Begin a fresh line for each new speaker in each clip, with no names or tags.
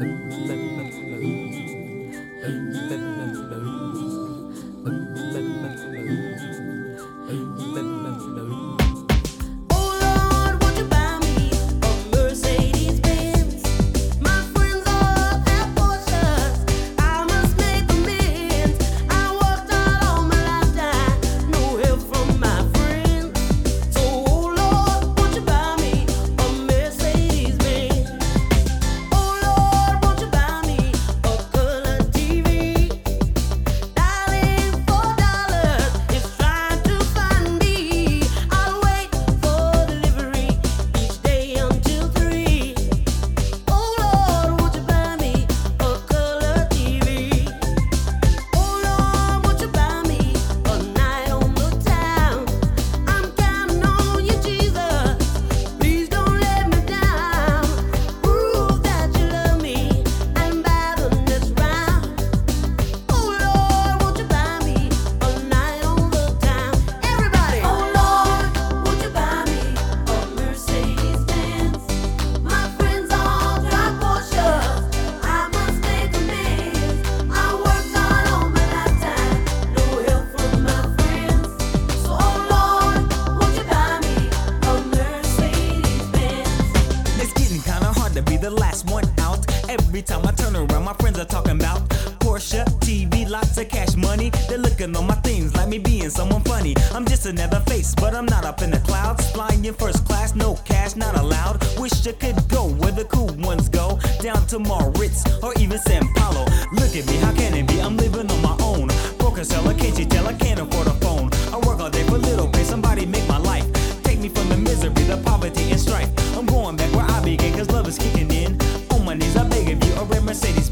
Let, let, Every time I turn around, my friends are talking about Porsche, TV, lots of cash money. They're looking on my things like me being someone funny. I'm just another face, but I'm not up in the clouds. Flying in first class, no cash, not allowed. Wish I could go where the cool ones go. Down to Moritz or even San Paulo. Look at me, how can it be? I'm living on my own. Broken seller, can't you tell I can't afford Mercedes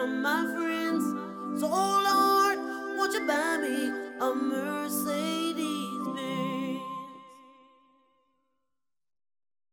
from my friends. So, Lord, won't you buy me a Mercedes Benz?